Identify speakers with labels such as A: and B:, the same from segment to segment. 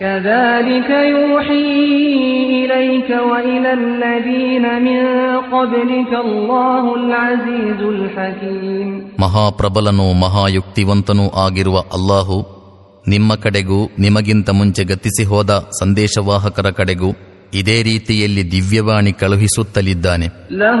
A: كذلك يوحي إليك وإلى الذين من قبلك الله العزيز الحكيم
B: ಮಹಾಪ್ರಬಲನೂ ಮಹಾಯುಕ್ತಿವಂತನೂ ಆಗಿರುವ ಅಲ್ಲಾಹು ನಿಮ್ಮ ಕಡೆಗೂ ನಿಮಗಿಂತ ಮುಂಚೆ ಗತಿಸಿ ಹೋದ ಸಂದೇಶವಾಹಕರ ಕಡೆಗೂ ಇದೇ ರೀತಿಯಲ್ಲಿ ದಿವ್ಯವಾಣಿ ಕಳುಹಿಸುತ್ತಲಿದ್ದಾನೆ
A: له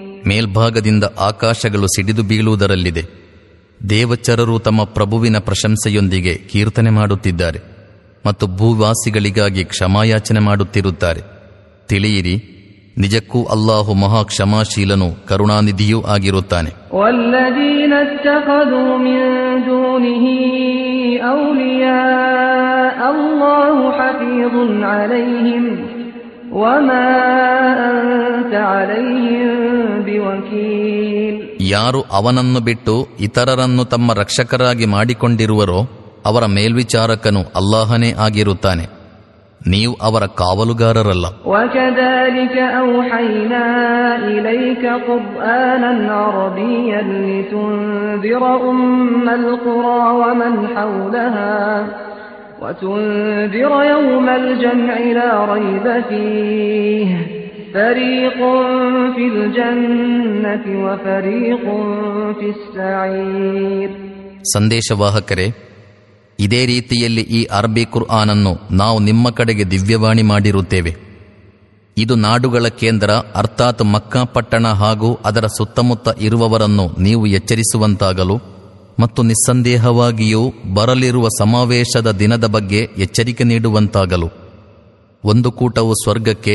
B: ಮೇಲ್ಭಾಗದಿಂದ ಆಕಾಶಗಳು ಸಿಡಿದು ಬೀಳುವುದರಲ್ಲಿದೆ. ದೇವಚರರು ತಮ್ಮ ಪ್ರಭುವಿನ ಪ್ರಶಂಸೆಯೊಂದಿಗೆ ಕೀರ್ತನೆ ಮಾಡುತ್ತಿದ್ದಾರೆ ಮತ್ತು ಭೂವಾಸಿಗಳಿಗಾಗಿ ಕ್ಷಮಾಯಾಚನೆ ಮಾಡುತ್ತಿರುತ್ತಾರೆ. ತಿಳಿಯಿರಿ, ನಿಜಕ್ಕೂ ಅಲ್ಲಾಹು ಮಹಾ ಕ್ಷಮಾಶೀಲನು ಕರುಣಾನಿಧಿಯೂ ಆಗಿರುತ್ತಾನೆ.
A: ಅಲ್ಲದೀನ
B: ಯಾರು ಅವನನ್ನು ಬಿಟ್ಟು ಇತರರನ್ನು ತಮ್ಮ ರಕ್ಷಕರಾಗಿ ಮಾಡಿಕೊಂಡಿರುವರೋ ಅವರ ಮೇಲ್ವಿಚಾರಕನು ಅಲ್ಲಾಹನೇ ಆಗಿರುತ್ತಾನೆ ನೀವು ಅವರ ಕಾವಲುಗಾರರಲ್ಲ
A: وكذلك أوحينا إليك قرآنا عربيا لتنذر أم القرى ومن حولها وتنذر يوم الجمع لا ريب فيه فريق في الجنة وفريق في السعير
B: ಸಂದೇಶವಾಹಕರೇ ಇದೇ ರೀತಿಯಲ್ಲಿ ಈ ಅರಬಿ ಕುರ್ಆನನ್ನು ನಾವು ನಿಮ್ಮ ಕಡೆಗೆ ದಿವ್ಯವಾಣಿ ಮಾಡಿರುತ್ತೇವೆ ಇದು ನಾಡುಗಳ ಕೇಂದ್ರ ಅರ್ಥಾತ್ ಮಕ್ಕಾ ಪಟ್ಟಣ ಹಾಗೂ ಅದರ ಸುತ್ತಮುತ್ತ ಇರುವವರನ್ನು ನೀವು ಎಚ್ಚರಿಸುವಂತಾಗಲು ಮತ್ತು ನಿಸ್ಸಂದೇಹವಾಗಿಯೂ ಬರಲಿರುವ ಸಮಾವೇಶದ ದಿನದ ಬಗ್ಗೆ ಎಚ್ಚರಿಕೆ ನೀಡುವಂತಾಗಲು ಒಂದು ಕೂಟವು ಸ್ವರ್ಗಕ್ಕೆ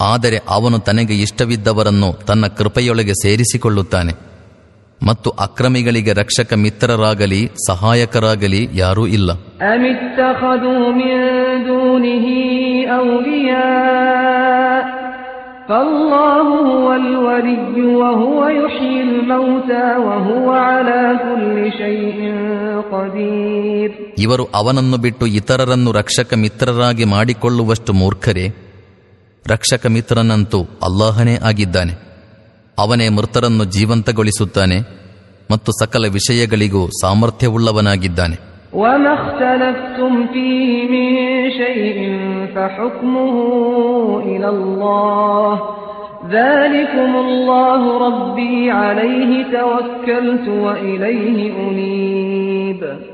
B: ಆದರೆ ಅವನು ತನಗೆ ಇಷ್ಟವಿದ್ದವರನ್ನು ತನ್ನ ಕೃಪೆಯೊಳಗೆ ಸೇರಿಸಿಕೊಳ್ಳುತ್ತಾನೆ. ಮತ್ತು ಅಕ್ರಮಿಗಳಿಗೆ ರಕ್ಷಕ ಮಿತ್ರರಾಗಲಿ ಸಹಾಯಕರಾಗಲಿ ಯಾರೂ ಇಲ್ಲ. ಇವರು ಅವನನ್ನು ಬಿಟ್ಟು ಇತರರನ್ನು ರಕ್ಷಕ ಮಿತ್ರರಾಗಿ ಮಾಡಿಕೊಳ್ಳುವಷ್ಟು ಮೂರ್ಖರೇ? ರಕ್ಷಕ ಮಿತ್ರನಂತೂ ಅಲ್ಲಾಹನೇ ಆಗಿದ್ದಾನೆ. ಅವನೇ ಮೃತರನ್ನು ಜೀವಂತಗೊಳಿಸುತ್ತಾನೆ ಮತ್ತು ಸಕಲ ವಿಷಯಗಳಿಗೂ ಸಾಮರ್ಥ್ಯವುಳ್ಳವನಾಗಿದ್ದಾನೆ.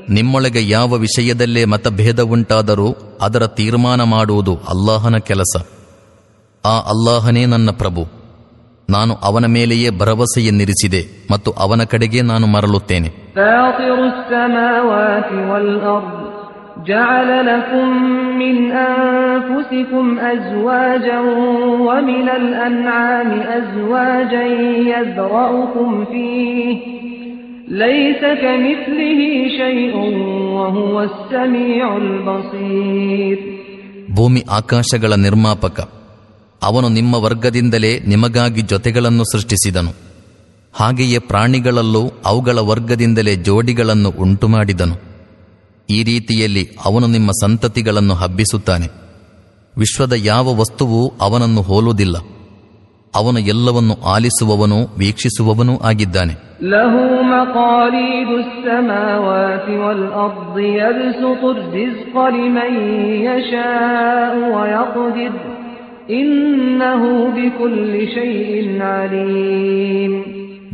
B: ನಿಮ್ಮೊಳಗೆ ಯಾವ ವಿಷಯದಲ್ಲೇ ಮತಭೇದ ಉಂಟಾದರೂ ಅದರ ತೀರ್ಮಾನ ಮಾಡುವುದು ಅಲ್ಲಾಹನ ಕೆಲಸ. ಆ ಅಲ್ಲಾಹನೇ ನನ್ನ ಪ್ರಭು ನಾನು ಅವನ ಮೇಲೆಯೇ ಭರವಸೆಯನ್ನಿರಿಸಿದೆ ಮತ್ತು ಅವನ ಕಡೆಗೆ ನಾನು ಮರಳುತ್ತೇನೆ
A: فاطر السماوات والأرض جعل لكم من أنفسكم أزواجا ومن الأنعام أزواجا يذرأكم فيه ليس كمثله شيء وهو السميع البصير
B: ಭೂಮಿ ಆಕಾಶಗಳ ನಿರ್ಮಾಪಕ ಅವನು ನಿಮ್ಮ ವರ್ಗದಿಂದಲೇ ನಿಮಗಾಗಿ ಜೊತೆಗಳನ್ನು ಸೃಷ್ಟಿಸಿದನು. ಹಾಗೆಯೇ ಪ್ರಾಣಿಗಳಲ್ಲೂ ಅವುಗಳ ವರ್ಗದಿಂದಲೇ ಜೋಡಿಗಳನ್ನು ಉಂಟುಮಾಡಿದನು. ಈ ರೀತಿಯಲ್ಲಿ ಅವನು ನಿಮ್ಮ ಸಂತತಿಗಳನ್ನು ಹಬ್ಬಿಸುತ್ತಾನೆ. ವಿಶ್ವದ ಯಾವ ವಸ್ತುವೂ ಅವನನ್ನು ಹೋಲುವುದಿಲ್ಲ. ಅವನು ಎಲ್ಲವನ್ನು ಆಲಿಸುವವನು ವೀಕ್ಷಿಸುವವನೂ ಆಗಿದ್ದಾನೆ.
A: له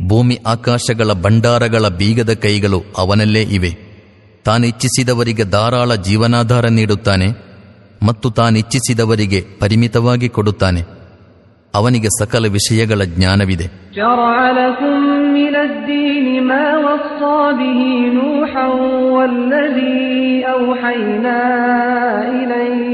B: ಭೂಮಿ ಆಕಾಶಗಳ ಭಂಡಾರಗಳ ಬೀಗದ ಕೈಗಳು ಅವನಲ್ಲೇ ಇವೆ. ತಾನಿಚ್ಛಿಸಿದವರಿಗೆ ಧಾರಾಳ ಜೀವನಾಧಾರ ನೀಡುತ್ತಾನೆ ಮತ್ತು ತಾನಿಚ್ಛಿಸಿದವರಿಗೆ ಪರಿಮಿತವಾಗಿ ಕೊಡುತ್ತಾನೆ. ಅವನಿಗೆ ಸಕಲ ವಿಷಯಗಳ ಜ್ಞಾನವಿದೆ.
A: ಇಲೈ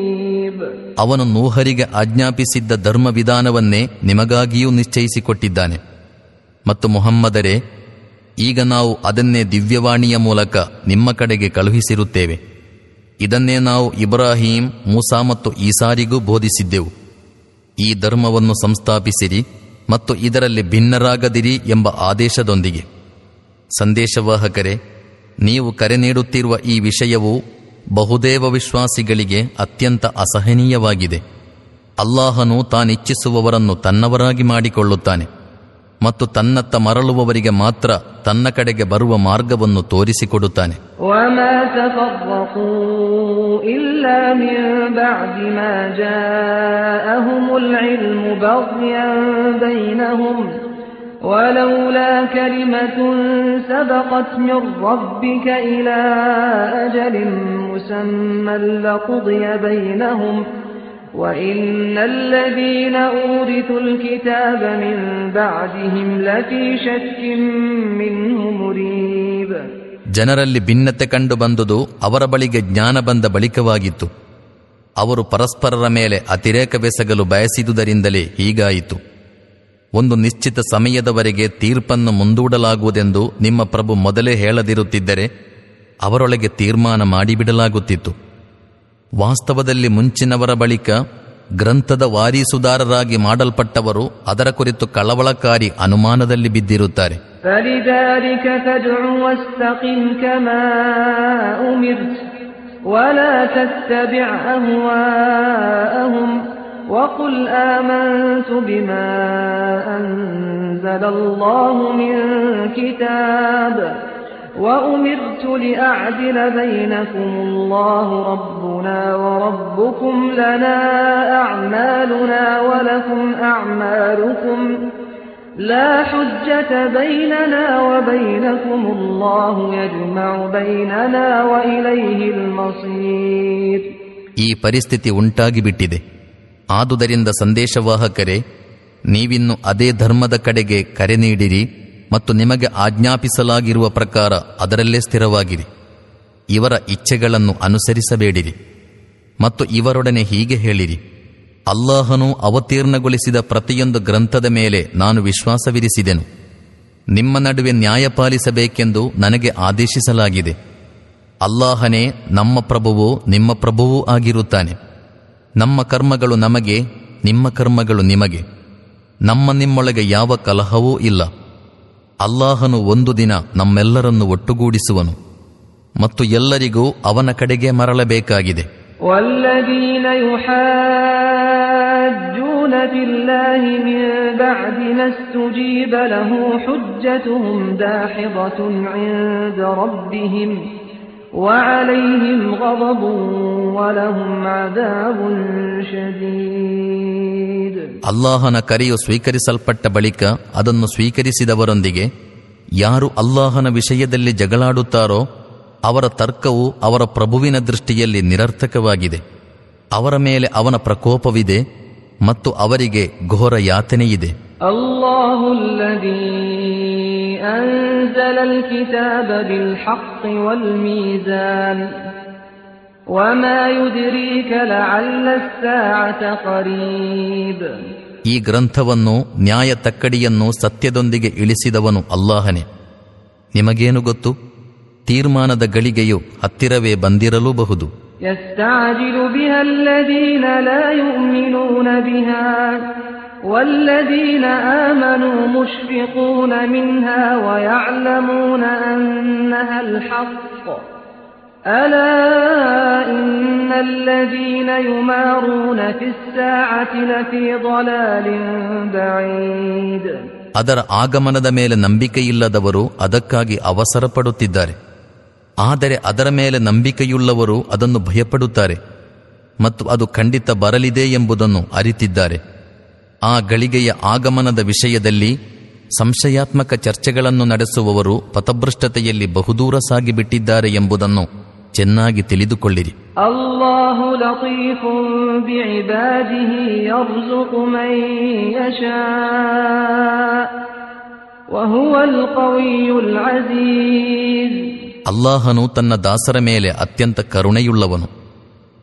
B: ಅವನು ನೂಹರಿಗೆ ಆಜ್ಞಾಪಿಸಿದ್ದ ಧರ್ಮ ವಿಧಾನವನ್ನೇ ನಿಮಗಾಗಿಯೂ ನಿಶ್ಚಯಿಸಿಕೊಟ್ಟಿದ್ದಾನೆ. ಮತ್ತು ಮೊಹಮ್ಮದರೇ, ಈಗ ನಾವು ಅದನ್ನೇ ದಿವ್ಯವಾಣಿಯ ಮೂಲಕ ನಿಮ್ಮ ಕಡೆಗೆ ಕಳುಹಿಸಿರುತ್ತೇವೆ. ಇದನ್ನೇ ನಾವು ಇಬ್ರಾಹಿಂ, ಮೂಸಾ ಮತ್ತು ಈಸಾರಿಗೂ ಬೋಧಿಸಿದ್ದೆವು. ಈ ಧರ್ಮವನ್ನು ಸಂಸ್ಥಾಪಿಸಿರಿ ಮತ್ತು ಇದರಲ್ಲಿ ಭಿನ್ನರಾಗದಿರಿ ಎಂಬ ಆದೇಶದೊಂದಿಗೆ. ಸಂದೇಶವಾಹಕರೇ, ನೀವು ಕರೆ ನೀಡುತ್ತಿರುವ ಈ ವಿಷಯವು ಬಹುದೇವ ವಿಶ್ವಾಸಿಗಳಿಗೆ ಅತ್ಯಂತ ಅಸಹನೀಯವಾಗಿದೆ ಅಲ್ಲಾಹನು ತಾನಿಚ್ಛಿಸುವವರನ್ನು ತನ್ನವರಾಗಿ ಮಾಡಿಕೊಳ್ಳುತ್ತಾನೆ ಮತ್ತು ತನ್ನತ್ತ ಮರಳುವವರಿಗೆ ಮಾತ್ರ ತನ್ನ ಕಡೆಗೆ ಬರುವ ಮಾರ್ಗವನ್ನು ತೋರಿಸಿಕೊಡುತ್ತಾನೆ
A: وما تفرقوا إلا من بعد ما جاءهم العلم بغيا بينهم ولولا كلمة سبقت من ربك إلى أجل مسمى لقضي بينهم وإن الذين أورثوا الكتاب من بعدهم لفي شك منه مريب
B: ಜನರಲ್ಲಿ ಭಿನ್ನತೆ ಕಂಡು ಬಂದುದು ಅವರ ಬಳಿಗೆ ಜ್ಞಾನ ಬಂದ ಬಳಿಕವಾಗಿತ್ತು ಅವರು ಪರಸ್ಪರರ ಮೇಲೆ ಅತಿರೇಕವೆಸಗಲು ಬಯಸಿದುದರಿಂದಲೇ ಹೀಗಾಯಿತು ಒಂದು ನಿಶ್ಚಿತ ಸಮಯದವರೆಗೆ ತೀರ್ಪನ್ನು ಮುಂದೂಡಲಾಗುವುದೆಂದು ನಿಮ್ಮ ಪ್ರಭು ಮೊದಲೇ ಹೇಳದಿರುತ್ತಿದ್ದರೆ ಅವರೊಳಗೆ ತೀರ್ಮಾನ ಮಾಡಿಬಿಡಲಾಗುತ್ತಿತ್ತು ವಾಸ್ತವದಲ್ಲಿ ಮುಂಚಿನವರ ಬಳಿಕ ಗ್ರಂಥದ ವಾರೀಸುದಾರರಾಗಿ ಮಾಡಲ್ಪಟ್ಟವರು ಅದರ ಕುರಿತು ಕಳವಳಕಾರಿ ಅನುಮಾನದಲ್ಲಿ ಬಿದ್ದಿರುತ್ತಾರೆ
A: فلذلك فادع واستقم كما أمرت ولا تتبع أهواءهم وقل آمنت بما أنزل الله من كتاب وأمرت لأعدل بينكم الله ربنا وربكم لنا أعمالنا ولكم أعمالكم لا حجة بيننا وبينكم الله يجمع بيننا وإليه المصير
B: ಈ ಪರಿಸ್ಥಿತಿ ಉಂಟಾಗಿಬಿಟ್ಟಿದೆ ಆದುದರಿಂದ ಸಂದೇಶವಾಹಕರೇ ನೀವಿನ್ನು ಅದೇ ಧರ್ಮದ ಕಡೆಗೆ ಕರೆ ನೀಡಿರಿ ಮತ್ತು ನಿಮಗೆ ಆಜ್ಞಾಪಿಸಲಾಗಿರುವ ಪ್ರಕಾರ ಅದರಲ್ಲೇ ಸ್ಥಿರವಾಗಿರಿ. ಇವರ ಇಚ್ಛೆಗಳನ್ನು ಅನುಸರಿಸಬೇಡಿರಿ. ಮತ್ತು ಇವರೊಡನೆ ಹೀಗೆ ಹೇಳಿರಿ. ಅಲ್ಲಾಹನು ಅವತೀರ್ಣಗೊಳಿಸಿದ ಪ್ರತಿಯೊಂದು ಗ್ರಂಥದ ಮೇಲೆ ನಾನು ವಿಶ್ವಾಸವಿರಿಸಿದೆನು. ನಿಮ್ಮ ನಡುವೆ ನ್ಯಾಯ ಪಾಲಿಸಬೇಕೆಂದು ನನಗೆ ಆದೇಶಿಸಲಾಗಿದೆ. ಅಲ್ಲಾಹನೇ ನಮ್ಮ ಪ್ರಭುವು, ನಿಮ್ಮ ಪ್ರಭುವೂ ಆಗಿರುತ್ತಾನೆ. ನಮ್ಮ ಕರ್ಮಗಳು ನಮಗೆ, ನಿಮ್ಮ ಕರ್ಮಗಳು ನಿಮಗೆ. ನಮ್ಮ ನಿಮ್ಮೊಳಗೆ ಯಾವ ಕಲಹವೂ ಇಲ್ಲ. ಅಲ್ಲಾಹನು ಒಂದು ದಿನ ನಮ್ಮೆಲ್ಲರನ್ನು ಒಟ್ಟುಗೂಡಿಸುವನು ಮತ್ತು ಎಲ್ಲರಿಗೂ ಅವನ ಕಡೆಗೆ ಮರಳಬೇಕಾಗಿದೆ.
A: ಅಲ್ಲಬೀಲಯೋಹ ಜೂಲವಿ ಲ ಹಿಮಿಯ ದಿನ وعليهم غضب ولهم عذاب شديد
B: ಅಲ್ಲಾಹನ ಕರೆಯು ಸ್ವೀಕರಿಸಲ್ಪಟ್ಟ ಬಳಿಕ ಅದನ್ನು ಸ್ವೀಕರಿಸಿದವರೊಂದಿಗೆ ಯಾರು ಅಲ್ಲಾಹನ ವಿಷಯದಲ್ಲಿ ಜಗಳಾಡುತ್ತಾರೋ ಅವರ ತರ್ಕವು ಅವರ ಪ್ರಭುವಿನ ದೃಷ್ಟಿಯಲ್ಲಿ ನಿರರ್ಥಕವಾಗಿದೆ ಅವರ ಮೇಲೆ ಅವನ ಪ್ರಕೋಪವಿದೆ ಮತ್ತು ಅವರಿಗೆ ಘೋರ ಯಾತನೆಯಿದೆ
A: الله الذي أنزل الكتاب بالحق والميزان وما يدريك لعل الساعة قريب
B: ಈ ಗ್ರಂಥವನ್ನು ನ್ಯಾಯ ತಕ್ಕಡಿಯನ್ನು ಸತ್ಯದೊಂದಿಗೆ ಇಳಿಸಿದವನು ಅಲ್ಲಾಹನೇ ನಿಮಗೇನು ಗೊತ್ತು ತೀರ್ಮಾನದ ಗಳಿಗೆಯು ಹತ್ತಿರವೇ ಬಂದಿರಲೂಬಹುದು
A: يستعجل بها الذين لا يؤمنون بها والذين آمنوا مشفقون منها ويعلمون أنها الحق ألا إن الذين يمارون في الساعة لفي ضلال بعيد
B: ಅದರ ಆಗಮನದ ಮೇಲೆ ನಂಬಿಕೆಯಿಲ್ಲದವರು ಅದಕ್ಕಾಗಿ ಅವಸರ ಪಡುತ್ತಿದ್ದಾರೆ ಆದರೆ ಅದರ ಮೇಲೆ ನಂಬಿಕೆಯುಳ್ಳವರು ಅದನ್ನು ಭಯಪಡುತ್ತಾರೆ ಮತ್ತು ಅದು ಖಂಡಿತ ಬರಲಿದೆ ಎಂಬುದನ್ನು ಅರಿತಿದ್ದಾರೆ ಆ ಗಳಿಗೆಯ ಆಗಮನದ ವಿಷಯದಲ್ಲಿ ಸಂಶಯಾತ್ಮಕ ಚರ್ಚೆಗಳನ್ನು ನಡೆಸುವವರು ಪಥಭೃಷ್ಟತೆಯಲ್ಲಿ ಬಹುದೂರ ಸಾಗಿಬಿಟ್ಟಿದ್ದಾರೆ ಎಂಬುದನ್ನು ಚೆನ್ನಾಗಿ ತಿಳಿದುಕೊಳ್ಳಿರಿ. ಅಲ್ಲಾಹನು ತನ್ನ ದಾಸರ ಮೇಲೆ ಅತ್ಯಂತ ಕರುಣೆಯುಳ್ಳವನು.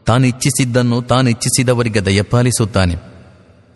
B: ತಾನಿಚ್ಛಿಸಿದ್ದನ್ನು ತಾನಿಚ್ಛಿಸಿದವರಿಗೆ ದಯಪಾಲಿಸುತ್ತಾನೆ.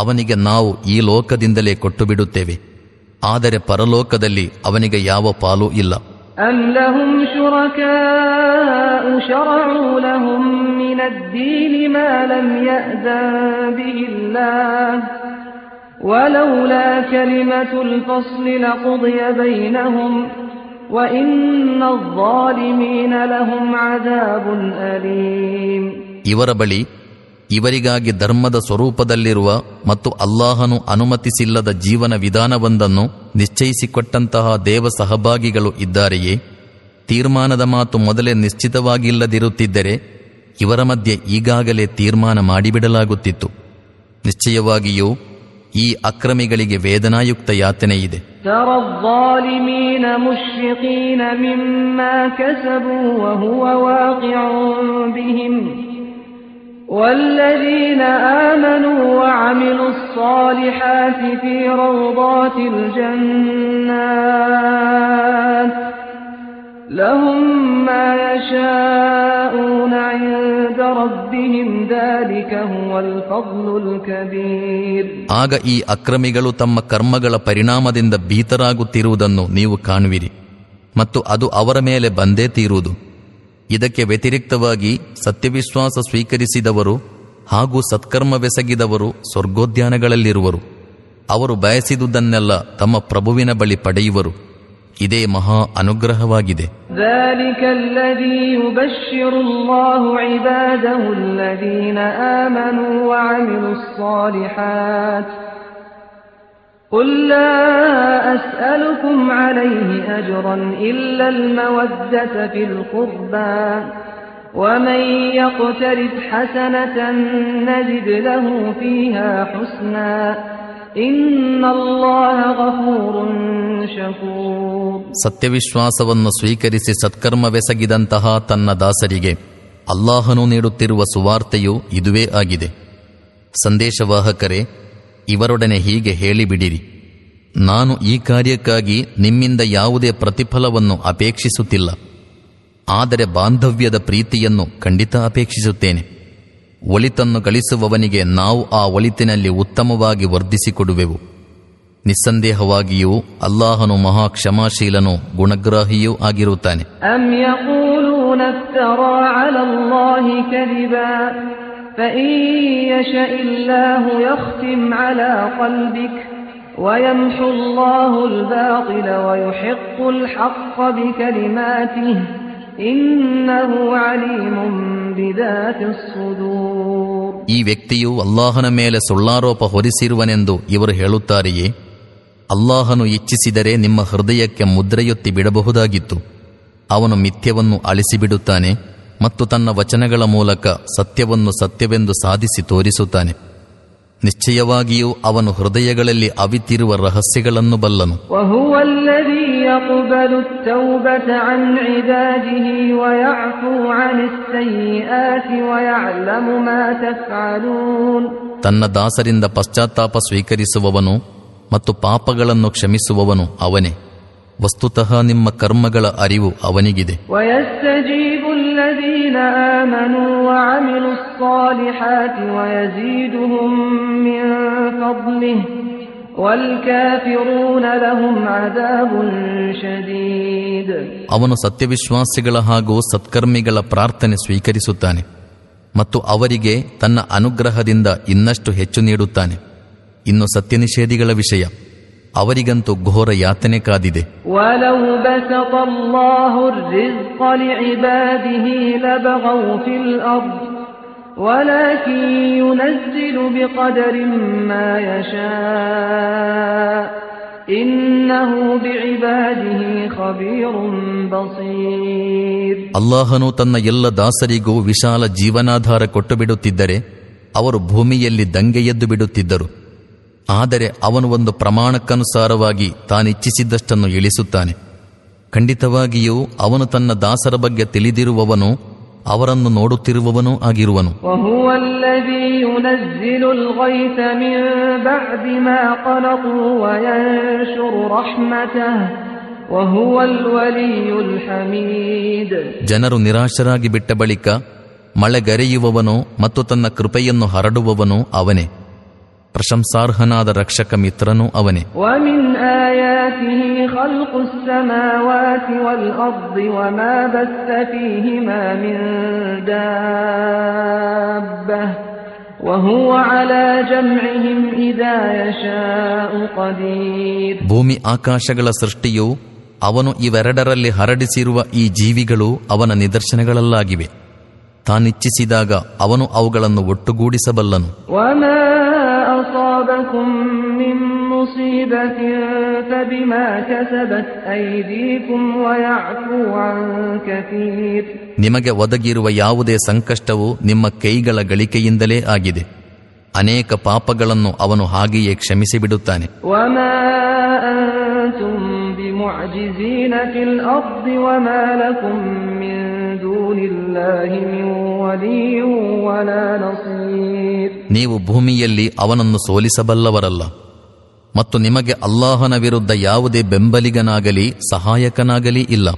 B: ಅವನಿಗೆ ನಾವು ಈ ಲೋಕದಿಂದಲೇ ಕೊಟ್ಟು ಬಿಡುತ್ತೇವೆ ಆದರೆ ಪರಲೋಕದಲ್ಲಿ ಅವನಿಗೆ ಯಾವ ಪಾಲು ಇಲ್ಲ
A: أم لهم شركاء شرعوا لهم من الدين ما لم يأذن به الله ولولا كلمة الفصل لقضي بينهم وإن الظالمين لهم عذاب أليم
B: ಇವರ ಬಳಿ ಇವರಿಗಾಗಿ ಧರ್ಮದ ಸ್ವರೂಪದಲ್ಲಿರುವ ಮತ್ತು ಅಲ್ಲಾಹನು ಅನುಮತಿಸಿಲ್ಲದ ಜೀವನ ವಿಧಾನವೊಂದನ್ನು ನಿಶ್ಚಯಿಸಿಕೊಟ್ಟಂತಹ ದೇವ ಸಹಭಾಗಿಗಳು ಇದ್ದಾರೆಯೇ? ತೀರ್ಮಾನದ ಮಾತು ಮೊದಲೇ ನಿಶ್ಚಿತವಾಗಿಲ್ಲದಿರುತ್ತಿದ್ದರೆ ಇವರ ಮಧ್ಯೆ ಈಗಾಗಲೇ ತೀರ್ಮಾನ ಮಾಡಿಬಿಡಲಾಗುತ್ತಿತ್ತು. ನಿಶ್ಚಯವಾಗಿಯೂ ಈ ಅಕ್ರಮಿಗಳಿಗೆ ವೇದನಾಯುಕ್ತ
A: ಯಾತನೆ ಇದೆ والذين آمنوا وعملوا الصالحات في روضات الجنات لهم ما يشاءون عند ربهم ذلك هو الفضل الكبير
B: ಆಗ ಈ ಅಕ್ರಮಿಗಳು ತಮ್ಮ ಕರ್ಮಗಳ ಪರಿಣಾಮದಿಂದ ಭೀತರಾಗುತ್ತಿರುವುದನ್ನು ನೀವು ಕಾಣುವಿರಿ ಮತ್ತು ಅದು ಅವರ ಮೇಲೆ ಬಂದೇ ತೀರುವುದು ಇದಕ್ಕೆ ವ್ಯತಿರಿಕ್ತವಾಗಿ ಸತ್ಯವಿಶ್ವಾಸ ಸ್ವೀಕರಿಸಿದವರು ಹಾಗೂ ಸತ್ಕರ್ಮವೆಸಗಿದವರು ಸ್ವರ್ಗೋದ್ಯಾನಗಳಲ್ಲಿರುವರು ಅವರು ಬಯಸಿದುದನ್ನೆಲ್ಲ ತಮ್ಮ ಪ್ರಭುವಿನ ಬಳಿ ಪಡೆಯುವರು ಇದೇ ಮಹಾ ಅನುಗ್ರಹವಾಗಿದೆ
A: ذلك قل لا أسألكم عليه أجرا إلا المودة في القربى ومن يقترف حسنة نجد له فيها حسنا إن الله غفور شكور
B: ಸತ್ಯವಿಶ್ವಾಸವನ್ನು ಸ್ವೀಕರಿಸಿ ಸತ್ಕರ್ಮವೆಸಗಿದಂತಹ ತನ್ನ ದಾಸರಿಗೆ ಅಲ್ಲಾಹನು ನೀಡುತ್ತಿರುವ ಸುವಾರ್ತೆಯು ಇದುವೇ ಆಗಿದೆ ಸಂದೇಶವಾಹಕರೇ ಇವರೊಡನೆ ಹೀಗೆ ಹೇಳಿಬಿಡಿರಿ. ನಾನು ಈ ಕಾರ್ಯಕ್ಕಾಗಿ ನಿಮ್ಮಿಂದ ಯಾವುದೇ ಪ್ರತಿಫಲವನ್ನು ಅಪೇಕ್ಷಿಸುತ್ತಿಲ್ಲ. ಆದರೆ ಬಾಂಧವ್ಯದ ಪ್ರೀತಿಯನ್ನು ಖಂಡಿತ ಅಪೇಕ್ಷಿಸುತ್ತೇನೆ. ಒಳಿತನ್ನು ಗಳಿಸುವವನಿಗೆ ನಾವು ಆ ಒಳಿತಿನಲ್ಲಿ ಉತ್ತಮವಾಗಿ ವರ್ಧಿಸಿಕೊಡುವೆವು. ನಿಸ್ಸಂದೇಹವಾಗಿಯೂ ಅಲ್ಲಾಹನು ಮಹಾ ಕ್ಷಮಾಶೀಲನು ಗುಣಗ್ರಾಹಿಯೂ ಆಗಿರುತ್ತಾನೆ.
A: أم يقولون افترى على الله كذبا فإن يشأ الله يختم على قلبك ويمحو الله الباطل ويحق الحق بكلماته إنه عليم بذات الصدور
B: ಈ ವ್ಯಕ್ತಿಯು ಅಲ್ಲಾಹನ ಮೇಲೆ ಸುಳ್ಳಾರೋಪ ಹೊರಿಸಿರುವನೆಂದು ಇವರು ಹೇಳುತ್ತಾರೆಯೇ ಅಲ್ಲಾಹನು ಇಚ್ಛಿಸಿದರೆ ನಿಮ್ಮ ಹೃದಯಕ್ಕೆ ಮುದ್ರೆಯೊತ್ತಿ ಬಿಡಬಹುದಾಗಿತ್ತು ಅವನು ಮಿಥ್ಯವನ್ನು ಅಳಿಸಿಬಿಡುತ್ತಾನೆ ಮತ್ತು ತನ್ನ ವಚನಗಳ ಮೂಲಕ ಸತ್ಯವನ್ನು ಸತ್ಯವೆಂದು ಸಾಧಿಸಿ ತೋರಿಸುತ್ತಾನೆ. ನಿಶ್ಚಯವಾಗಿಯೂ ಅವನು ಹೃದಯಗಳಲ್ಲಿ ಅವಿತಿರುವ ರಹಸ್ಯಗಳನ್ನು ಬಲ್ಲನು. ತನ್ನ ದಾಸರಿಂದ ಪಶ್ಚಾತ್ತಾಪ ಸ್ವೀಕರಿಸುವವನು ಮತ್ತು ಪಾಪಗಳನ್ನು ಕ್ಷಮಿಸುವವನು ಅವನೇ. ವಸ್ತುತಃ ನಿಮ್ಮ ಕರ್ಮಗಳ ಅರಿವು ಅವನಿಗಿದೆ.
A: ವಯಸ್ಸಜಿ الذين آمنوا وعملوا الصالحات ويزيدهم من فضله والكافرون لهم عذاب شديد
B: ಅವನು ಸತ್ಯವಿಶ್ವಾಸಿಗಳ ಹಾಗೂ ಸತ್ಕರ್ಮಿಗಳ ಪ್ರಾರ್ಥನೆ ಸ್ವೀಕರಿಸುತ್ತಾನೆ ಮತ್ತು ಅವರಿಗೆ ತನ್ನ ಅನುಗ್ರಹದಿಂದ ಇನ್ನಷ್ಟು ಹೆಚ್ಚು ನೀಡುತ್ತಾನೆ ಇನ್ನು ಸತ್ಯನಿಷೇಧಿಗಳ ವಿಷಯ ಅವರಿಗಂತೂ ಘೋರ ಯಾತನೆ ಕಾದಿದೆ. ಅಲ್ಲಾಹನು ತನ್ನ ಎಲ್ಲ ದಾಸರಿಗೂ ವಿಶಾಲ ಜೀವನಾಧಾರ ಕೊಟ್ಟು ಬಿಡುತ್ತಿದ್ದರೆ ಅವರು ಭೂಮಿಯಲ್ಲಿ ದಂಗೆ ಎದ್ದು ಬಿಡುತ್ತಿದ್ದರು. ಆದರೆ ಅವನು ಒಂದು ಪ್ರಮಾಣಕ್ಕನುಸಾರವಾಗಿ ತಾನಿಚ್ಛಿಸಿದ್ದಷ್ಟನ್ನು ಇಳಿಸುತ್ತಾನೆ. ಖಂಡಿತವಾಗಿಯೂ ಅವನು ತನ್ನ ದಾಸರ ಬಗ್ಗೆ ತಿಳಿದಿರುವವನು ಅವರನ್ನು ನೋಡುತ್ತಿರುವವನೂ ಆಗಿರುವನು. ಜನರು ನಿರಾಶರಾಗಿ ಬಿಟ್ಟ ಬಳಿಕ ಮಳೆಗರೆಯುವವನು ಮತ್ತು ತನ್ನ ಕೃಪೆಯನ್ನು ಹರಡುವವನು ಅವನೇ. ಪ್ರಶಂಸಾರ್ಹನಾದ ರಕ್ಷಕ ಮಿತ್ರನು ಅವನೇ. ಭೂಮಿ ಆಕಾಶಗಳ ಸೃಷ್ಟಿಯು ಅವನು ಇವೆರಡರಲ್ಲಿ ಹರಡಿಸಿರುವ ಈ ಜೀವಿಗಳು ಅವನ ನಿದರ್ಶನಗಳಲ್ಲಾಗಿವೆ. ತಾನಿಚ್ಛಿಸಿದಾಗ ಅವನು ಅವುಗಳನ್ನು ಒಟ್ಟುಗೂಡಿಸಬಲ್ಲನು.
A: ವನ أصابكم من مصيبة فبما كسبت أيديكم ويعفو عن كثير
B: ನಿಮಗೆ ಒದಗಿರುವ ಯಾವುದೇ ಸಂಕಷ್ಟವು ನಿಮ್ಮ ಕೈಗಳ ಗಳಿಕೆಯಿಂದಲೇ ಆಗಿದೆ ಅನೇಕ ಪಾಪಗಳನ್ನು ಅವನು ಹಾಗೆಯೇ ಕ್ಷಮಿಸಿಬಿಡುತ್ತಾನೆ
A: وما أنتم بمعجزين في الأرض وما لكم من دون الله من ولي ولا نصير
B: ನೀವು ಭೂಮಿಯಲ್ಲಿ ಅವನನ್ನು ಸೋಲಿಸಬಲ್ಲವರಲ್ಲ. ಮತ್ತು ನಿಮಗೆ ಅಲ್ಲಾಹನ ವಿರುದ್ಧ ಯಾವುದೇ ಬೆಂಬಲಿಗನಾಗಲಿ ಸಹಾಯಕನಾಗಲಿ ಇಲ್ಲ.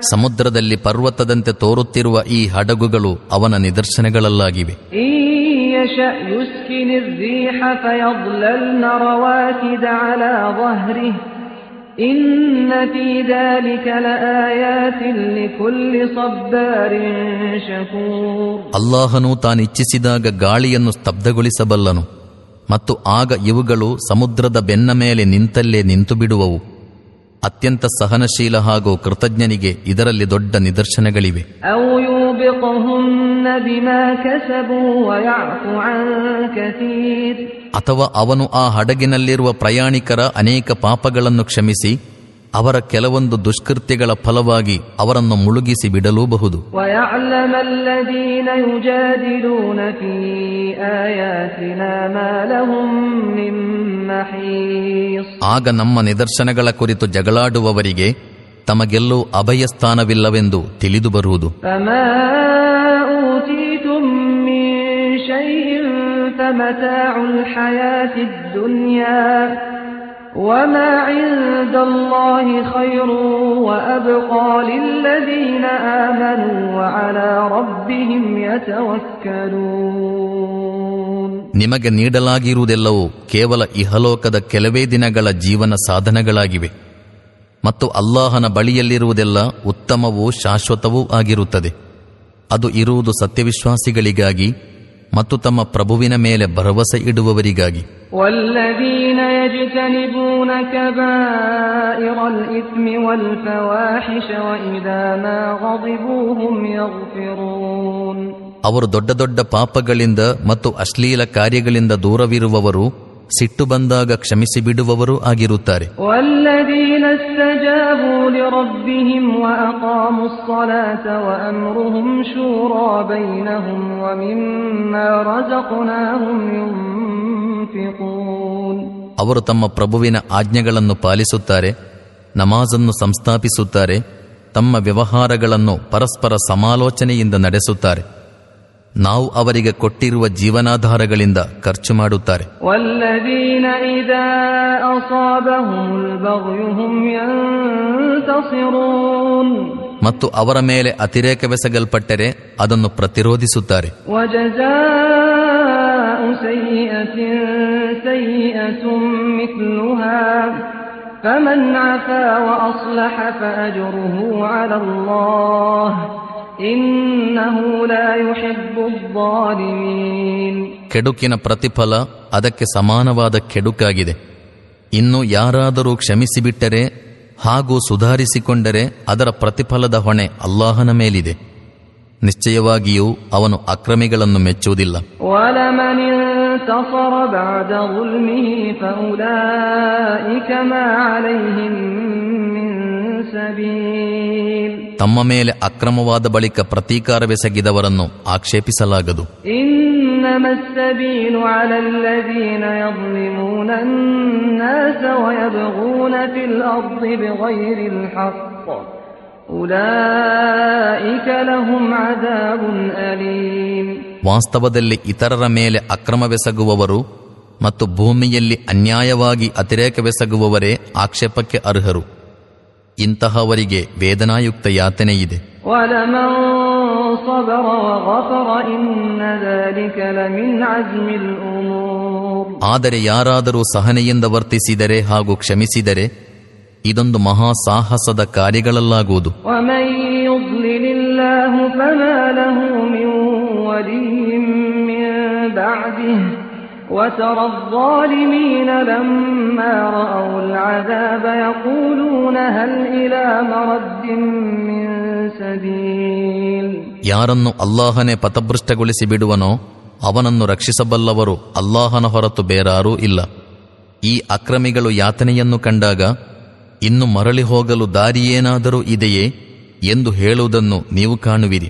B: ಸಮುದ್ರದಲ್ಲಿ ಪರ್ವತದಂತೆ ತೋರುತ್ತಿರುವ ಈ ಹಡಗುಗಳು ಅವನ ನಿದರ್ಶನಗಳಲ್ಲಾಗಿವೆ.
A: إن يشأ يسكن الريح فيظللن رواكد على ظهره إن في ذلك لآيات لكل صبار شكور
B: ಅಲ್ಲಾಹನು ತಾನಿಚ್ಛಿಸಿದಾಗ ಗಾಳಿಯನ್ನು ಸ್ತಬ್ಧಗೊಳಿಸಬಲ್ಲನು ಮತ್ತು ಆಗ ಇವುಗಳು ಸಮುದ್ರದ ಬೆನ್ನ ಮೇಲೆ ನಿಂತಲ್ಲೇ ನಿಂತು ಬಿಡುವವು ಅತ್ಯಂತ ಸಹನಶೀಲ ಹಾಗೂ ಕೃತಜ್ಞನಿಗೆ ಇದರಲ್ಲಿ ದೊಡ್ಡ ನಿದರ್ಶನಗಳಿವೆ. ಅಥವಾ ಅವನು ಆ ಹಡಗಿನಲ್ಲಿರುವ ಪ್ರಯಾಣಿಕರ ಅನೇಕ ಪಾಪಗಳನ್ನು ಕ್ಷಮಿಸಿ ಅವರ ಕೆಲವೊಂದು ದುಷ್ಕೃತ್ಯಗಳ ಫಲವಾಗಿ ಅವರನ್ನು ಮುಳುಗಿಸಿ ಬಿಡಲೂಬಹುದು
A: ويعلم الذين يجادلون في آياتنا ما لهم من محيص
B: ಆಗ ನಮ್ಮ ನಿದರ್ಶನಗಳ ಕುರಿತು ಜಗಳಾಡುವವರಿಗೆ ತಮಗೆಲ್ಲೂ ಅಭಯ ಸ್ಥಾನವಿಲ್ಲವೆಂದು ತಿಳಿದು ಬರುವುದು
A: فما أوتيتم من شيء فمتاع الحياة الدنيا وما عند الله خير وأبقى للذين آمنوا وعلى ربهم يتوكلون
B: ನಿಮಗೆ ನೀಡಲಾಗಿರುವುದೆಲ್ಲವೂ ಕೇವಲ ಇಹಲೋಕದ ಕೆಲವೇ ದಿನಗಳ ಜೀವನ ಸಾಧನಗಳಾಗಿವೆ ಮತ್ತು ಅಲ್ಲಾಹನ ಬಳಿಯಲ್ಲಿರುವುದೆಲ್ಲ ಉತ್ತಮವೂ ಶಾಶ್ವತವೂ ಆಗಿರುತ್ತದೆ ಅದು ಇರುವುದು ಸತ್ಯವಿಶ್ವಾಸಿಗಳಿಗಾಗಿ ಮತ್ತು ತಮ್ಮ ಪ್ರಭುವಿನ ಮೇಲೆ ಭರವಸೆ ಇಡುವವರಿಗಾಗಿ
A: والذين يجتنبون كبائر الإثم والفواحش وإذا ما غضبوا هم يغفرون
B: ಅವರು ದೊಡ್ಡ ದೊಡ್ಡ ಪಾಪಗಳಿಂದ ಮತ್ತು ಅಶ್ಲೀಲ ಕಾರ್ಯಗಳಿಂದ ದೂರವಿರುವವರು ಸಿಟ್ಟು ಬಂದಾಗ ಕ್ಷಮಿಸಿ ಬಿಡುವವರು ಆಗಿರುತ್ತಾರೆ. ಅವರು ತಮ್ಮ ಪ್ರಭುವಿನ ಆಜ್ಞೆಗಳನ್ನು ಪಾಲಿಸುತ್ತಾರೆ ನಮಾಜನ್ನು ಸಂಸ್ಥಾಪಿಸುತ್ತಾರೆ ತಮ್ಮ ವ್ಯವಹಾರಗಳನ್ನು ಪರಸ್ಪರ ಸಮಾಲೋಚನೆಯಿಂದ ನಡೆಸುತ್ತಾರೆ. ನಾವು ಅವರಿಗೆ ಕೊಟ್ಟಿರುವ ಜೀವನಾಧಾರಗಳಿಂದ ಖರ್ಚು ಮಾಡುತ್ತಾರೆ
A: والذين إذا أصابهم البغي هم ينتصرون
B: ಮತ್ತು ಅವರ ಮೇಲೆ ಅತಿರೇಕವೆಸಗಲ್ಪಟ್ಟರೆ ಅದನ್ನು ಪ್ರತಿರೋಧಿಸುತ್ತಾರೆ
A: وجزاء سيئة سيئة مثلها فمن عفا وأصلح فأجره على الله إنه لا يحب الظالمين
B: ಕೆಡುಕಿನ ಪ್ರತಿಫಲ ಅದಕ್ಕೆ ಸಮಾನವಾದ ಕೆಡುಕಾಗಿದೆ ಇನ್ನು ಯಾರಾದರೂ ಕ್ಷಮಿಸಿಬಿಟ್ಟರೆ ಹಾಗೂ ಸುಧಾರಿಸಿಕೊಂಡರೆ ಅದರ ಪ್ರತಿಫಲದ ಹೊಣೆ ಅಲ್ಲಾಹನ ಮೇಲಿದೆ ನಿಶ್ಚಯವಾಗಿಯೂ ಅವನು ಅಕ್ರಮಿಗಳನ್ನು ಮೆಚ್ಚುವುದಿಲ್ಲ
A: ولمن انتصر بعد ظلمه فأولئك ما عليهم من سبيل
B: ತಮ್ಮ ಮೇಲೆ ಅಕ್ರಮವಾದ ಬಳಿಕ ಪ್ರತೀಕಾರವೆಸಗಿದವರನ್ನು ಆಕ್ಷೇಪಿಸಲಾಗದು. ವಾಸ್ತವದಲ್ಲಿ ಇತರರ ಮೇಲೆ ಅಕ್ರಮವೆಸಗುವವರು ಮತ್ತು ಭೂಮಿಯಲ್ಲಿ ಅನ್ಯಾಯವಾಗಿ ಅತಿರೇಕವೆಸಗುವವರೇ ಆಕ್ಷೇಪಕ್ಕೆ ಅರ್ಹರು. ಇಂತಹವರಿಗೆ ವೇದನಾಯುಕ್ತ ಯಾತನೆಯಿದೆ ಆದರೆ ಯಾರಾದರೂ ಸಹನೆಯಿಂದ ವರ್ತಿಸಿದರೆ ಹಾಗೂ ಕ್ಷಮಿಸಿದರೆ ಇದೊಂದು ಮಹಾ ಸಾಹಸದ ಕಾರ್ಯಗಳಲ್ಲಾಗುವುದು.
A: وترى الظالمين لما رأوا العذاب يقولون هل إلى مرد من سبيل
B: ಯಾರನ್ನು ಅಲ್ಲಾಹನೇ ಪಥಭೃಷ್ಟಗೊಳಿಸಿ ಬಿಡುವನೋ ಅವನನ್ನು ರಕ್ಷಿಸಬಲ್ಲವರು ಅಲ್ಲಾಹನ ಹೊರತು ಬೇರಾರೂ ಇಲ್ಲ ಈ ಅಕ್ರಮಿಗಳು ಯಾತನೆಯನ್ನು ಕಂಡಾಗ ಇನ್ನು ಮರಳಿ ಹೋಗಲು ದಾರಿಯೇನಾದರೂ ಇದೆಯೇ ಎಂದು ಹೇಳುವುದನ್ನು ನೀವು ಕಾಣುವಿರಿ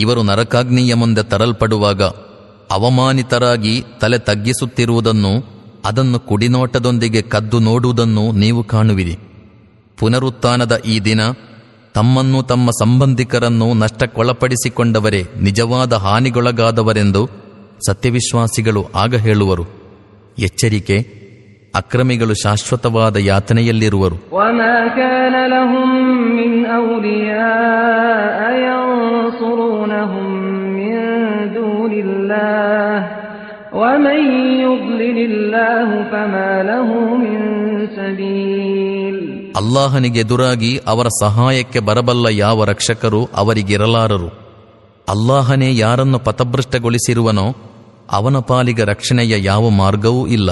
B: ಇವರು ನರಕಾಗ್ನಿಯ ಮುಂದೆ ತರಲ್ಪಡುವಾಗ ಅವಮಾನಿತರಾಗಿ ತಲೆ ತಗ್ಗಿಸುತ್ತಿರುವುದನ್ನು, ಅದನ್ನು ಕುಡಿನೋಟದೊಂದಿಗೆ ಕದ್ದು ನೋಡುವುದನ್ನು ನೀವು ಕಾಣುವಿರಿ. ಪುನರುತ್ಥಾನದ ಈ ದಿನ ತಮ್ಮನ್ನು ತಮ್ಮ ಸಂಬಂಧಿಕರನ್ನು ನಷ್ಟಕ್ಕೊಳಪಡಿಸಿಕೊಂಡವರೇ ನಿಜವಾದ ಹಾನಿಗೊಳಗಾದವರೆಂದು ಸತ್ಯವಿಶ್ವಾಸಿಗಳು ಆಗ ಹೇಳುವರು. ಎಚ್ಚರಿಕೆ, ಅಕ್ರಮಿಗಳು ಶಾಶ್ವತವಾದ ಯಾತನೆಯಲ್ಲಿರುವರು.
A: وما كان لهم من أولياء ينصرونهم من دون الله ومن يضلل الله فما له من سبيل
B: ಅಲ್ಲಾಹನಿಗೆ ಎದುರಾಗಿ ಅವರ ಸಹಾಯಕ್ಕೆ ಬರಬಲ್ಲ ಯಾವ ರಕ್ಷಕರು ಅವರಿಗಿರಲಾರರು ಅಲ್ಲಾಹನೇ ಯಾರನ್ನು ಪಥಭೃಷ್ಟಗೊಳಿಸಿರುವನೋ ಅವನ ಪಾಲಿಗೆ ರಕ್ಷಣೆಯ ಯಾವ ಮಾರ್ಗವೂ ಇಲ್ಲ.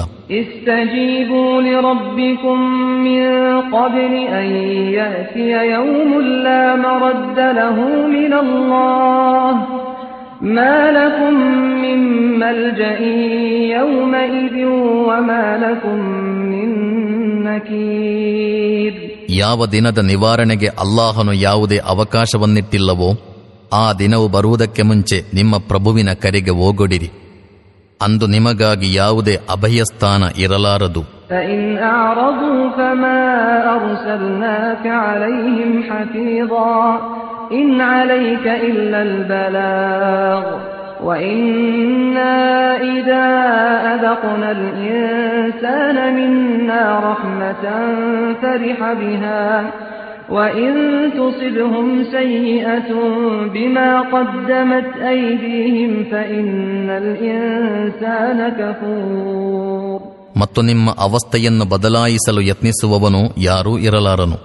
B: ಯಾವ ದಿನದ ನಿವಾರಣೆಗೆ ಅಲ್ಲಾಹನು ಯಾವುದೇ ಅವಕಾಶವನ್ನಿಟ್ಟಿಲ್ಲವೋ ಆ ದಿನವು ಬರುವುದಕ್ಕೆ ಮುಂಚೆ ನಿಮ್ಮ ಪ್ರಭುವಿನ ಕರೆಗೆ ಓಗೊಡಿರಿ. ಅಂದು ನಿಮಗಾಗಿ ಯಾವುದೇ ಅಭಯಸ್ಥಾನ ಇರಲಾರದು
A: فإن أعرضوا فما أرسلناك عليهم حفيظا إن عليك إلا البلاغ وإنا إذا أذقنا الإنسان منا رحمة فرح بها وإن تصبهم سيئة بما قدمت أيديهم فإن الإنسان كفور
B: ಮತ್ತು ನಿಮ್ಮ ಅವಸ್ಥೆಯನ್ನು ಬದಲಾಯಿಸಲು ಯತ್ನಿಸುವವನು ಯಾರೂ ಇರಲಾರನು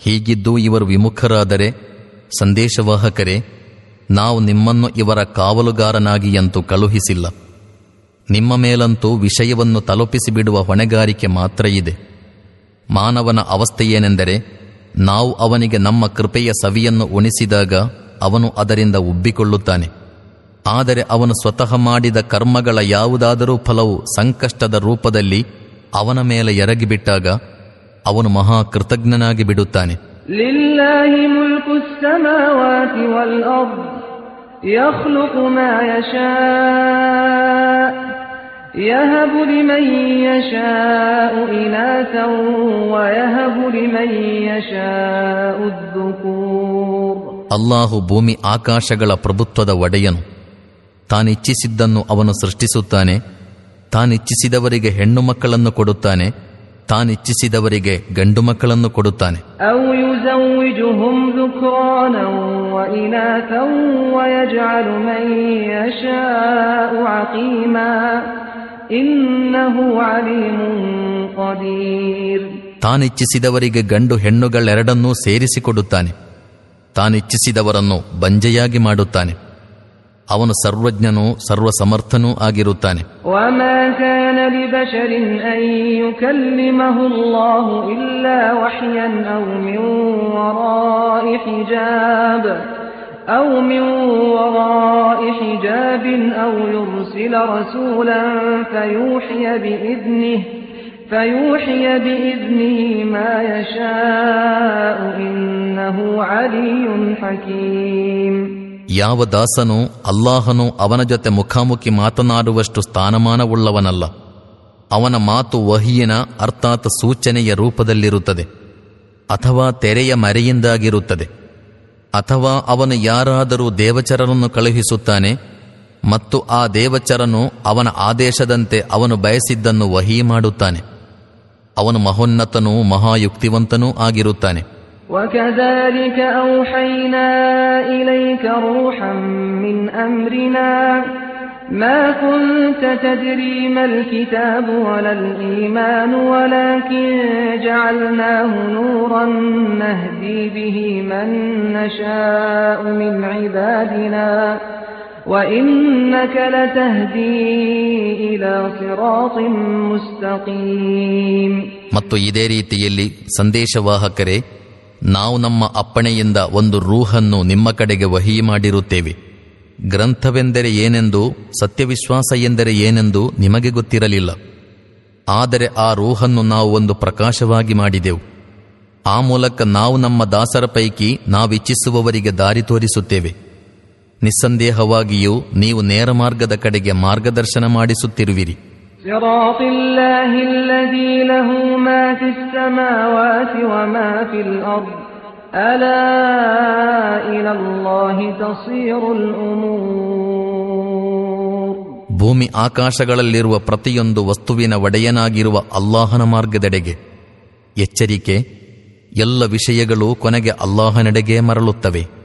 B: ಹೀಗಿದ್ದು ಇವರು ವಿಮುಖರಾದರೆ ಸಂದೇಶವಾಹಕರೇ ನಾವು ನಿಮ್ಮನ್ನು ಇವರ ಕಾವಲುಗಾರನಾಗಿಯಂತೂ ಕಳುಹಿಸಿಲ್ಲ ನಿಮ್ಮ ಮೇಲಂತೂ ವಿಷಯವನ್ನು ತಲುಪಿಸಿಬಿಡುವ ಹೊಣೆಗಾರಿಕೆ ಮಾತ್ರ ಇದೆ ಮಾನವನ ಅವಸ್ಥೆಯೇನೆಂದರೆ ನಾವು ಅವನಿಗೆ ನಮ್ಮ ಕೃಪೆಯ ಸವಿಯನ್ನು ಉಣಿಸಿದಾಗ ಅವನು ಅದರಿಂದ ಉಬ್ಬಿಕೊಳ್ಳುತ್ತಾನೆ ಆದರೆ ಅವನು ಸ್ವತಃ ಮಾಡಿದ ಕರ್ಮಗಳ ಯಾವುದಾದರೂ ಫಲವು ಸಂಕಷ್ಟದ ರೂಪದಲ್ಲಿ ಅವನ ಮೇಲೆ ಎರಗಿಬಿಟ್ಟಾಗ ಅವನು ಮಹಾ ಕೃತಜ್ಞನಾಗಿ ಬಿಡುತ್ತಾನೆ
A: لله ملك السماوات والأرض يخلق ما يشاء يهب لمن يشاء إناثا ويهب لمن يشاء الذكور
B: ಅಲ್ಲಾಹು ಭೂಮಿ ಆಕಾಶಗಳ ಪ್ರಭುತ್ವದ ಒಡೆಯನು ತಾನಿಚ್ಛಿಸಿದ್ದನ್ನು ಅವನು ಸೃಷ್ಟಿಸುತ್ತಾನೆ ತಾನಿಚ್ಛಿಸಿದವರಿಗೆ ಹೆಣ್ಣು ಮಕ್ಕಳನ್ನು ಕೊಡುತ್ತಾನೆ ತಾನಿಚ್ಛಿಸಿದವರಿಗೆ ಗಂಡು ಮಕ್ಕಳನ್ನು ಕೊಡುತ್ತಾನೆ
A: أو
B: ತಾನಿಚ್ಛಿಸಿದವರಿಗೆ ಗಂಡು ಹೆಣ್ಣುಗಳೆರಡನ್ನೂ ಸೇರಿಸಿಕೊಡುತ್ತಾನೆ. ತಾನಿಚ್ಛಿಸಿದವರನ್ನು ಬಂಜೆಯಾಗಿ ಮಾಡುತ್ತಾನೆ. ಅವನು ಸರ್ವಜ್ಞನೂ ಸರ್ವ ಸಮರ್ಥನೂ ಆಗಿರುತ್ತಾನೆ
A: ಇಲ್ಲ كان لبشر أن يكلمه الله إلا وحيا أو من وراء حجاب أو من وراء حجاب أو يرسل رسولا فيوحي بإذنه فيوحي بإذنه ما يشاء إنه علي حكيم
B: ಯಾವ ದಾಸನು ಅಲ್ಲಾಹನು ಅವನ ಜೊತೆ ಮುಖಾಮುಖಿ ಮಾತನಾಡುವಷ್ಟು ಸ್ಥಾನಮಾನವುಳ್ಳವನಲ್ಲ ಅವನ ಮಾತು ವಹಿಯಿನ ಅರ್ಥಾತ್ ಸೂಚನೆಯ ರೂಪದಲ್ಲಿರುತ್ತದೆ ಅಥವಾ ತೆರೆಯ ಮರೆಯಿಂದಾಗಿರುತ್ತದೆ ಅಥವಾ ಅವನು ಯಾರಾದರೂ ದೇವಚರನನ್ನು ಕಳುಹಿಸುತ್ತಾನೆ ಮತ್ತು ಆ ದೇವಚರನು ಅವನ ಆದೇಶದಂತೆ ಅವನು ಬಯಸಿದ್ದನ್ನು ವಹಿ ಮಾಡುತ್ತಾನೆ ಅವನು ಮಹೋನ್ನತನೂ ಮಹಾಯುಕ್ತಿವಂತನೂ ಆಗಿರುತ್ತಾನೆ
A: وكذلك أوحينا إليك روحا من أمرنا ما كنت تدري ما الكتاب ولا الإيمان ولكن جعلناه نورا نهدي به من نشاء من عبادنا وإنك لتهدي إلى صراط مستقيم
B: ಮತ್ತು ಇದೇ ರೀತಿಯಲ್ಲಿ ಸಂದೇಶವಾಹಕರೇ ನಾವು ನಮ್ಮ ಅಪ್ಪಣೆಯಿಂದ ಒಂದು ರೂಹನ್ನು ನಿಮ್ಮ ಕಡೆಗೆ ವಹಿ ಮಾಡಿರುತ್ತೇವೆ ಗ್ರಂಥವೆಂದರೆ ಏನೆಂದು ಸತ್ಯವಿಶ್ವಾಸ ಎಂದರೆ ಏನೆಂದು ನಿಮಗೆ ಗೊತ್ತಿರಲಿಲ್ಲ ಆದರೆ ಆ ರೂಹನ್ನು ನಾವು ಒಂದು ಪ್ರಕಾಶವಾಗಿ ಮಾಡಿದೆವು ಆ ಮೂಲಕ ನಾವು ನಮ್ಮ ದಾಸರ ಪೈಕಿ ನಾವಿಚ್ಛಿಸುವವರಿಗೆ ದಾರಿ ತೋರಿಸುತ್ತೇವೆ ನಿಸ್ಸಂದೇಹವಾಗಿಯೂ ನೀವು ನೇರ ಮಾರ್ಗದ ಕಡೆಗೆ ಮಾರ್ಗದರ್ಶನ ಮಾಡಿಸುತ್ತಿರುವಿರಿ
A: صراط الله الذي له ما في السماوات وما في الأرض
B: ಭೂಮಿ ಆಕಾಶಗಳಲ್ಲಿರುವ ಪ್ರತಿಯೊಂದು ವಸ್ತುವಿನ ಒಡೆಯನಾಗಿರುವ ಅಲ್ಲಾಹನ ಮಾರ್ಗದೆಡೆಗೆ. ಎಚ್ಚರಿಕೆ ಎಲ್ಲ ವಿಷಯಗಳು ಕೊನೆಗೆ ಅಲ್ಲಾಹನೆಡೆಗೆ ಮರಳುತ್ತವೆ.